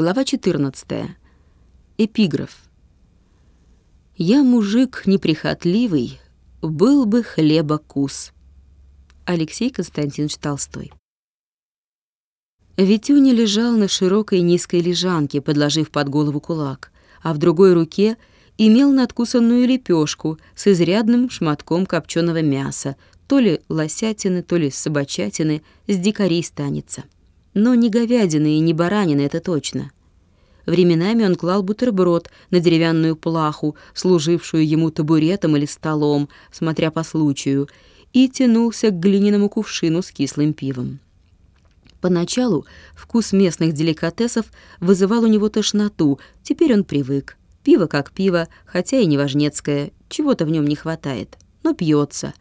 Глава 14. Эпиграф. «Я мужик неприхотливый, был бы хлеба кус». Алексей Константинович Толстой. Витюня лежал на широкой низкой лежанке, подложив под голову кулак, а в другой руке имел надкусанную лепешку с изрядным шматком копченого мяса, то ли лосятины, то ли собачатины, с дикарей станется. Но не говядины и не баранины, это точно. Временами он клал бутерброд на деревянную плаху, служившую ему табуретом или столом, смотря по случаю, и тянулся к глиняному кувшину с кислым пивом. Поначалу вкус местных деликатесов вызывал у него тошноту, теперь он привык. Пиво как пиво, хотя и не важнецкое, чего-то в нем не хватает, но пьется,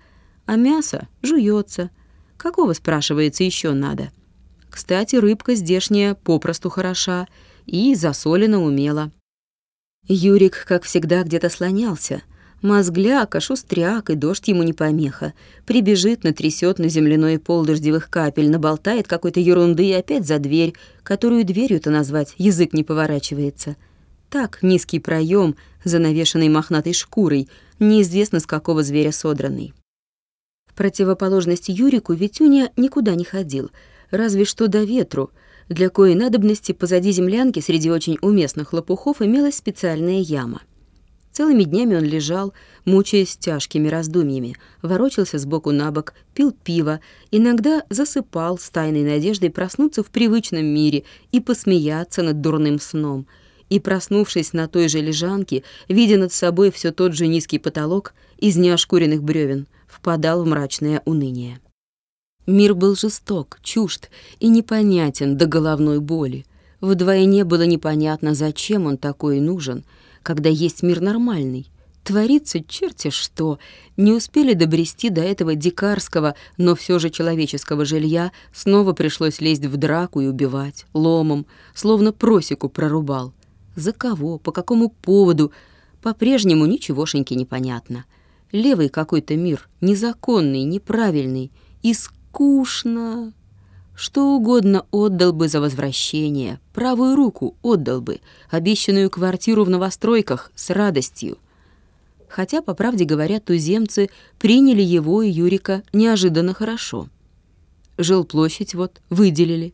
а мясо жуется. Какого, спрашивается, еще надо? Кстати, рыбка здешняя попросту хороша и засолена умело. Юрик, как всегда, где-то слонялся. Мозгляк, а шустряк, и дождь ему не помеха. Прибежит, натрясет на земляной пол дождевых капель, наболтает какой-то ерунды и опять за дверь, которую дверью-то назвать язык не поворачивается. Так, низкий проем, занавешенный мохнатой шкурой, неизвестно с какого зверя содранный. В противоположность Юрику Витюня никуда не ходил — разве что до ветру, для коей надобности позади землянки среди очень уместных лопухов имелась специальная яма. Целыми днями он лежал, мучаясь тяжкими раздумьями, ворочался сбоку на бок, пил пиво, иногда засыпал с тайной надеждой проснуться в привычном мире и посмеяться над дурным сном. И, проснувшись на той же лежанке, видя над собой все тот же низкий потолок из неошкуренных бревен, впадал в мрачное уныние. Мир был жесток, чужд и непонятен до головной боли. Вдвойне было непонятно, зачем он такой нужен, когда есть мир нормальный. Творится черти что. Не успели добрести до этого дикарского, но все же человеческого жилья, снова пришлось лезть в драку и убивать, ломом, словно просеку прорубал. За кого, по какому поводу, по-прежнему ничегошеньки непонятно. Левый какой-то мир, незаконный, неправильный, иск скучно. Что угодно отдал бы за возвращение, правую руку отдал бы, обещанную квартиру в новостройках с радостью. Хотя, по правде говоря, туземцы приняли его и Юрика неожиданно хорошо. Жилплощадь вот выделили.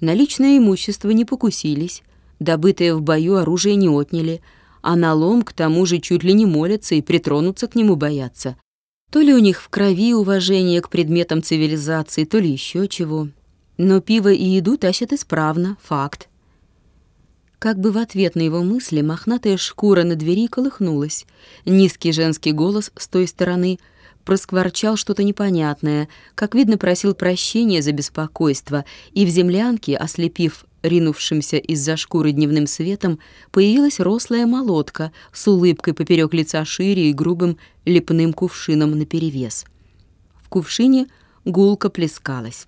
Наличное имущество не покусились, добытое в бою оружие не отняли, а налом к тому же чуть ли не молятся и притронуться к нему боятся, то ли у них в крови уважение к предметам цивилизации, то ли еще чего. Но пиво и еду тащат исправно, факт. Как бы в ответ на его мысли мохнатая шкура на двери колыхнулась. Низкий женский голос с той стороны проскворчал что-то непонятное, как видно, просил прощения за беспокойство, и в землянке, ослепив ринувшимся из-за шкуры дневным светом, появилась рослая молотка с улыбкой поперек лица шире и грубым лепным кувшином наперевес. В кувшине гулко плескалась.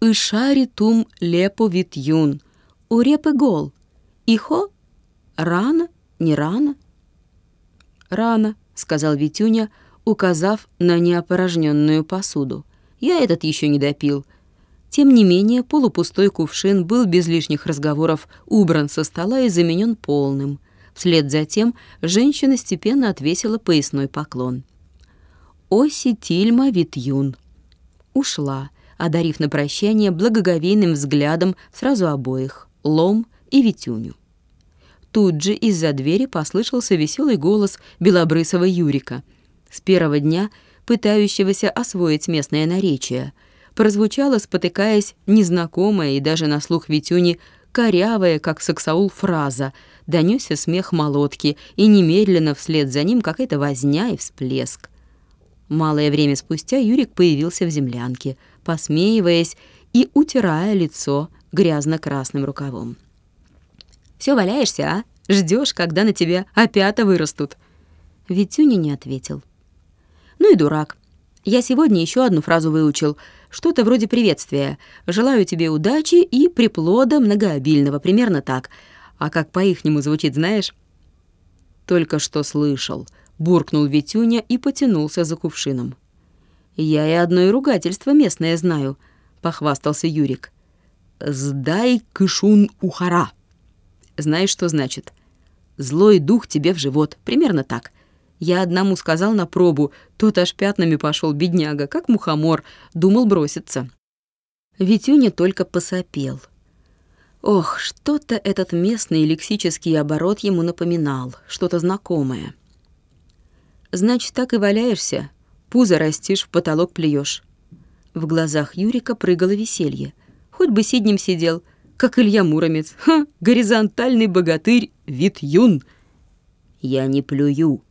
«Ишари тум лепо вит юн, урепы гол, ихо, рано, не рано?» «Рано», — сказал Витюня, указав на неопорожненную посуду. «Я этот еще не допил», — тем не менее, полупустой кувшин был без лишних разговоров убран со стола и заменен полным. Вслед за тем женщина степенно отвесила поясной поклон. Оси Тильма Витюн. Ушла, одарив на прощание благоговейным взглядом сразу обоих, Лома и Витюню. Тут же из-за двери послышался веселый голос белобрысого Юрика, с первого дня пытающегося освоить местное наречие — прозвучала, спотыкаясь, незнакомая и даже на слух Витюни корявая, как саксаул, фраза. Донёсся смех молотки, и немедленно вслед за ним какая-то возня и всплеск. Малое время спустя Юрик появился в землянке, посмеиваясь и утирая лицо грязно-красным рукавом. «Всё валяешься, а? Ждёшь, когда на тебя опята вырастут?» Витюня не ответил. «Ну и дурак. Я сегодня ещё одну фразу выучил — что-то вроде приветствия. «Желаю тебе удачи и приплода многообильного». Примерно так. А как по-ихнему звучит, знаешь? Только что слышал. Буркнул Витюня и потянулся за кувшином. «Я и одно и ругательство местное знаю», — похвастался Юрик. «Сдай кышун ухара», знаешь, что значит? Злой дух тебе в живот. Примерно так. Я одному сказал на пробу, тот аж пятнами пошел, бедняга, как мухомор, думал броситься. Витюня только посопел. Ох, что-то этот местный лексический оборот ему напоминал, что-то знакомое. Значит, так и валяешься, пузо растишь, в потолок плюешь. В глазах Юрика прыгало веселье. Хоть бы сиднем сидел, как Илья Муромец. Ха, горизонтальный богатырь, вид юн. Я не плюю.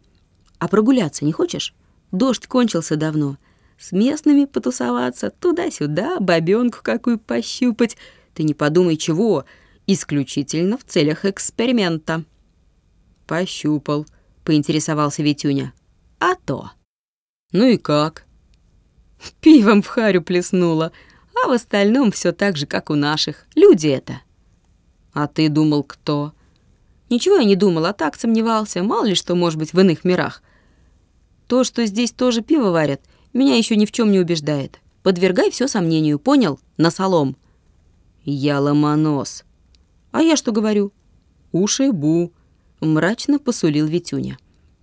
А прогуляться не хочешь? Дождь кончился давно. С местными потусоваться, туда-сюда, бабёнку какую пощупать. Ты не подумай чего, исключительно в целях эксперимента. Пощупал, поинтересовался Витюня. А то. Ну и как? Пивом в харю плеснула, а в остальном все так же, как у наших. Люди это. А ты думал, кто? Ничего я не думал, а так сомневался. Мало ли что может быть в иных мирах. То, что здесь тоже пиво варят, меня еще ни в чем не убеждает. Подвергай все сомнению, понял? На солом. Я ломонос. А я что говорю? Уши бу. Мрачно посулил Витюня.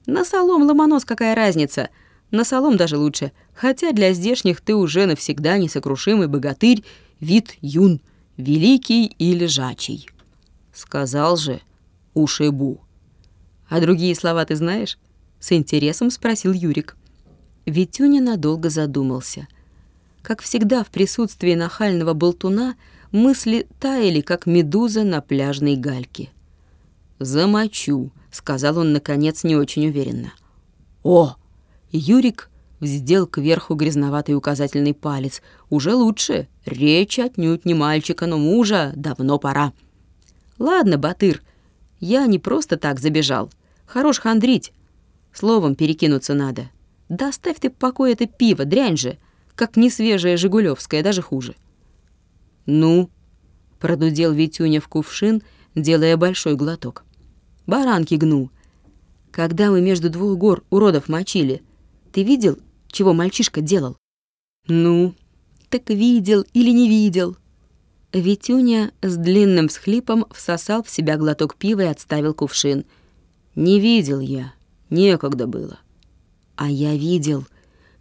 На солом ломонос какая разница? На солом даже лучше. Хотя для здешних ты уже навсегда несокрушимый богатырь, вид юн, великий и лежачий. Сказал же Ушибу. А другие слова ты знаешь? С интересом спросил Юрик. Витюня надолго задумался. Как всегда в присутствии нахального болтуна мысли таяли, как медуза на пляжной гальке. «Замочу», — сказал он, наконец, не очень уверенно. «О!» Юрик вздел кверху грязноватый указательный палец. «Уже лучше. Речь отнюдь не мальчика, но мужа. Давно пора». «Ладно, Батыр, я не просто так забежал. Хорош хандрить. Словом перекинуться надо. Да оставь ты в покое это пиво, дрянь же, как несвежее жигулевское, даже хуже». «Ну?» — продудел Витюня в кувшин, делая большой глоток. «Баранки гну. Когда мы между двух гор уродов мочили, ты видел, чего мальчишка делал?» «Ну, так видел или не видел?» Витюня с длинным всхлипом всосал в себя глоток пива и отставил кувшин. «Не видел я, некогда было». «А я видел».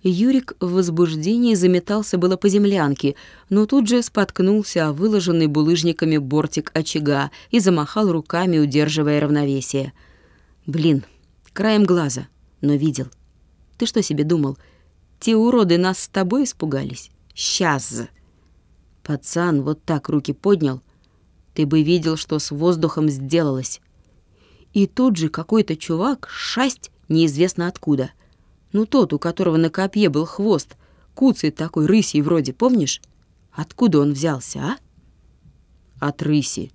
Юрик в возбуждении заметался было по землянке, но тут же споткнулся о выложенный булыжниками бортик очага и замахал руками, удерживая равновесие. «Блин, краем глаза, но видел. Ты что себе думал? Те уроды нас с тобой испугались? Сейчас!» Пацан вот так руки поднял. Ты бы видел, что с воздухом сделалось. И тут же какой-то чувак, шасть, неизвестно откуда. Ну тот, у которого на копье был хвост, куцый такой рысий вроде, помнишь? Откуда он взялся, а? От рыси.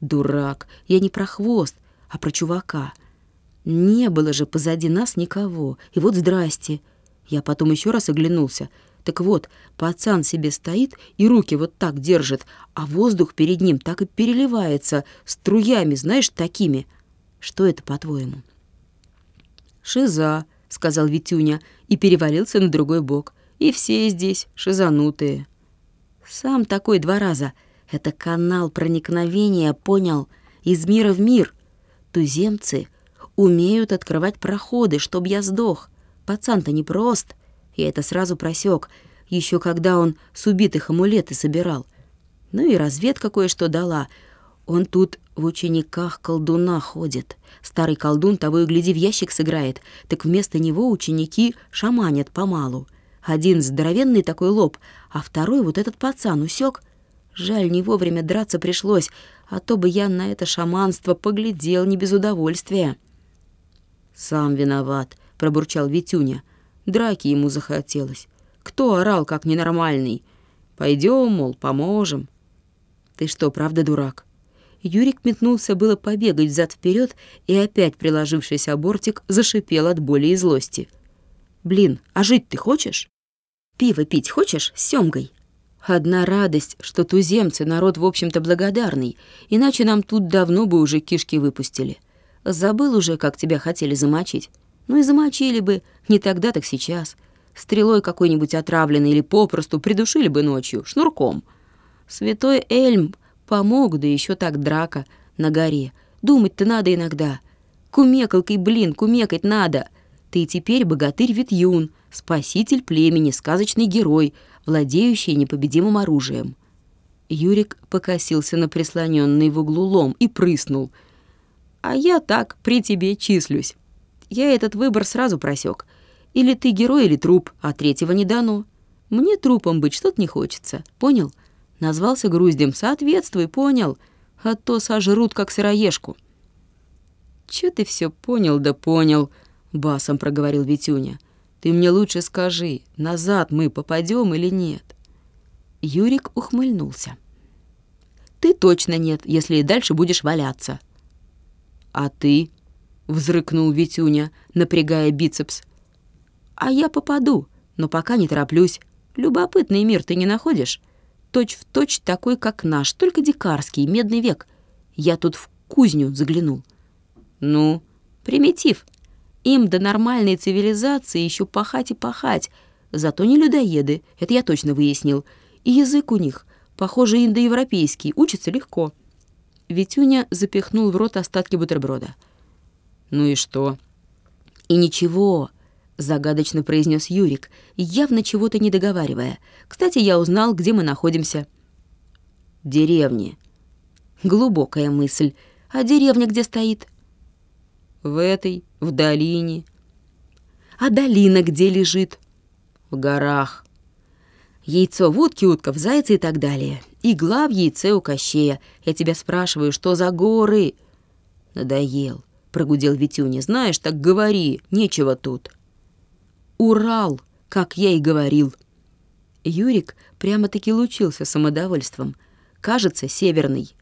Дурак, я не про хвост, а про чувака. Не было же позади нас никого. И вот здрасте. Я потом еще раз оглянулся — так вот, пацан себе стоит и руки вот так держит, а воздух перед ним так и переливается, струями, знаешь, такими. Что это, по-твоему? «Шиза», — сказал Витюня и перевалился на другой бок. «И все здесь шизанутые». «Сам такой два раза. Это канал проникновения, понял? Из мира в мир. Туземцы умеют открывать проходы, чтоб я сдох. Пацан-то непрост. Я это сразу просек, еще когда он с убитых амулеты собирал. Ну и разведка кое-что дала. Он тут в учениках колдуна ходит. Старый колдун того и гляди в ящик сыграет, так вместо него ученики шаманят помалу. Один здоровенный такой лоб, а второй вот этот пацан усек. Жаль, не вовремя драться пришлось, а то бы я на это шаманство поглядел не без удовольствия. «Сам виноват», — пробурчал Витюня. Драки ему захотелось. Кто орал, как ненормальный? Пойдем, мол, поможем. Ты что, правда дурак? Юрик метнулся было побегать взад вперед и опять, приложившись о бортик, зашипел от боли и злости. «Блин, а жить ты хочешь? Пиво пить хочешь с сёмгой?» Одна радость, что туземцы народ, в общем-то, благодарный, иначе нам тут давно бы уже кишки выпустили. Забыл уже, как тебя хотели замочить. Ну и замочили бы, не тогда, так сейчас. Стрелой какой-нибудь отравленной или попросту придушили бы ночью, шнурком. Святой Эльм помог, да еще так драка. на горе. Думать-то надо иногда. Кумекалкой, блин, кумекать надо. Ты теперь богатырь Витюн, спаситель племени, сказочный герой, владеющий непобедимым оружием. Юрик покосился на прислоненный в углу лом и прыснул. «А я так при тебе числюсь. Я этот выбор сразу просек. Или ты герой, или труп, а третьего не дано. Мне трупом быть что-то не хочется, понял? Назвался груздем, соответствуй, понял? А то сожрут, как сыроежку». «Чё ты все понял да понял?» — басом проговорил Витюня. «Ты мне лучше скажи, назад мы попадем или нет?» Юрик ухмыльнулся. «Ты точно нет, если и дальше будешь валяться». «А ты?» — взрыкнул Витюня, напрягая бицепс. «А я попаду, но пока не тороплюсь. Любопытный мир ты не находишь? Точь в точь такой, как наш, только дикарский, медный век. Я тут в кузню заглянул». «Ну, примитив. Им до нормальной цивилизации еще пахать и пахать. Зато не людоеды, это я точно выяснил. И язык у них, похоже, индоевропейский, учится легко». Витюня запихнул в рот остатки бутерброда. «Ну и что?» «И ничего», — загадочно произнес Юрик, явно чего-то не договаривая. «Кстати, я узнал, где мы находимся». «Деревни». Глубокая мысль. «А деревня где стоит?» «В этой, в долине». «А долина где лежит?» «В горах». Яйцо в утке, утка в зайце и так далее. Игла в яйце у Кощея. Я тебя спрашиваю, что за горы?» «Надоел», — прогудел Витюня. «Знаешь, так говори, нечего тут». «Урал, как я и говорил». Юрик прямо-таки лучился самодовольством. «Кажется, северный.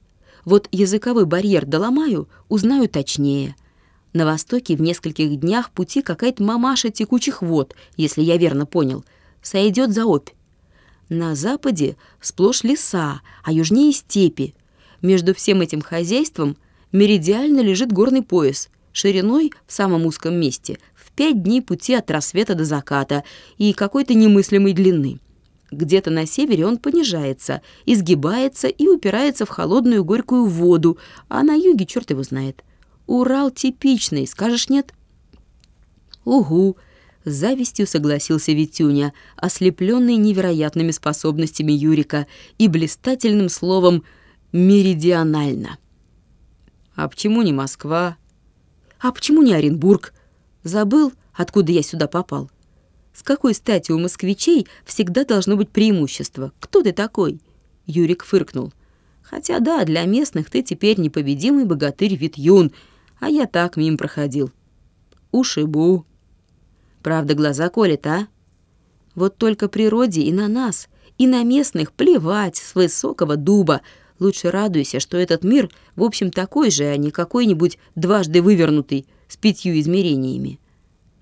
Вот языковой барьер доломаю, узнаю точнее». На востоке в нескольких днях пути какая-то мамаша текучих вод, если я верно понял, сойдет за опь. На западе сплошь леса, а южнее степи. Между всем этим хозяйством меридиально лежит горный пояс, шириной в самом узком месте, пять дней пути от рассвета до заката и какой-то немыслимой длины. Где-то на севере он понижается, изгибается и упирается в холодную горькую воду, а на юге черт его знает. Урал типичный, скажешь нет? Угу, с завистью согласился Витюня, ослепленный невероятными способностями Юрика и блистательным словом «меридионально». «А почему не Москва?» «А почему не Оренбург? Забыл, откуда я сюда попал? С какой стати у москвичей всегда должно быть преимущество? Кто ты такой?» Юрик фыркнул. «Хотя да, для местных ты теперь непобедимый богатырь Витюн, а я так мимо проходил». «Ушибу», Правда, глаза колет, а? Вот только природе и на нас, и на местных плевать с высокого дуба. Лучше радуйся, что этот мир, в общем, такой же, а не какой-нибудь дважды вывернутый с пятью измерениями.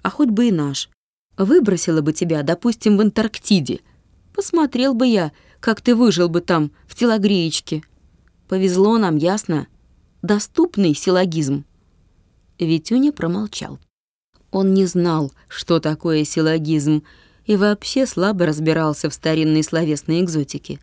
А хоть бы и наш. Выбросила бы тебя, допустим, в Антарктиде. Посмотрел бы я, как ты выжил бы там, в телогреечке. Повезло нам, ясно? Доступный силлогизм. Витюня промолчал. Он не знал, что такое силлогизм, и вообще слабо разбирался в старинной словесной экзотике.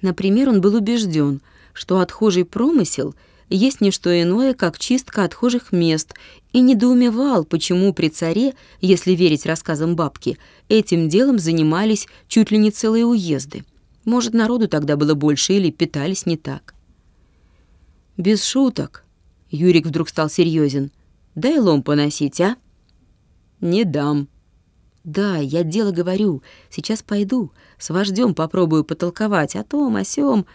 Например, он был убежден, что отхожий промысел есть не что иное, как чистка отхожих мест, и недоумевал, почему при царе, если верить рассказам бабки, этим делом занимались чуть ли не целые уезды. Может, народу тогда было больше или питались не так. «Без шуток», — Юрик вдруг стал серьезен. «Дай лом поносить, а?» «Не дам». «Да, я дело говорю. Сейчас пойду. С вождем попробую потолковать о том, о сём.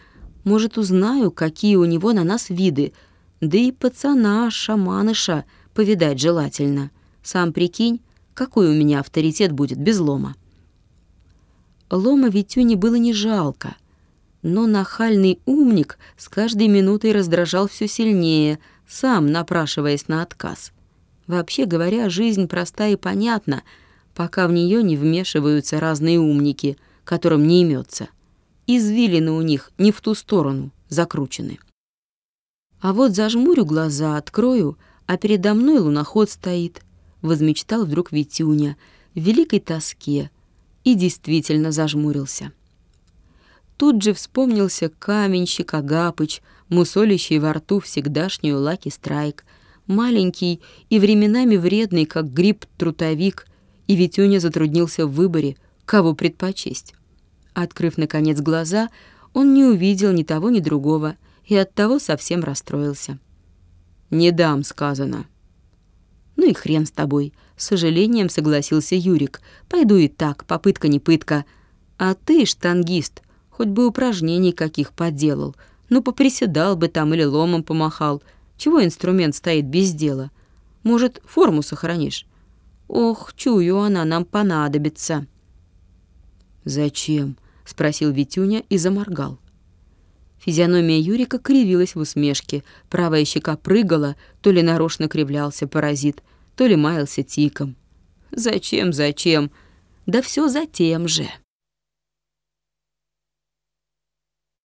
Может, узнаю, какие у него на нас виды. Да и пацана, шаманыша, повидать желательно. Сам прикинь, какой у меня авторитет будет без лома». Лома Витюне было не жалко, но нахальный умник с каждой минутой раздражал все сильнее, сам напрашиваясь на отказ. Вообще говоря, жизнь проста и понятна, пока в нее не вмешиваются разные умники, которым не имется. Извилины у них не в ту сторону закручены. А вот зажмурю глаза, открою, а передо мной луноход стоит, возмечтал вдруг Витюня в великой тоске и действительно зажмурился. Тут же вспомнился каменщик Агапыч, мусолящий во рту всегдашнюю Лаки Страйк, маленький и временами вредный, как гриб-трутовик, и Витюня затруднился в выборе, кого предпочесть. Открыв, наконец, глаза, он не увидел ни того, ни другого, и оттого совсем расстроился. «Не дам», — сказано. «Ну и хрен с тобой», — с сожалением согласился Юрик. «Пойду и так, попытка не пытка. А ты, штангист, хоть бы упражнений каких поделал, ну поприседал бы там или ломом помахал. Чего инструмент стоит без дела? Может, форму сохранишь? Ох, чую, она нам понадобится». «Зачем?» — спросил Витюня и заморгал. Физиономия Юрика кривилась в усмешке, правая щека прыгала, то ли нарочно кривлялся паразит, то ли маялся тиком. «Зачем, зачем? Да все за тем же!»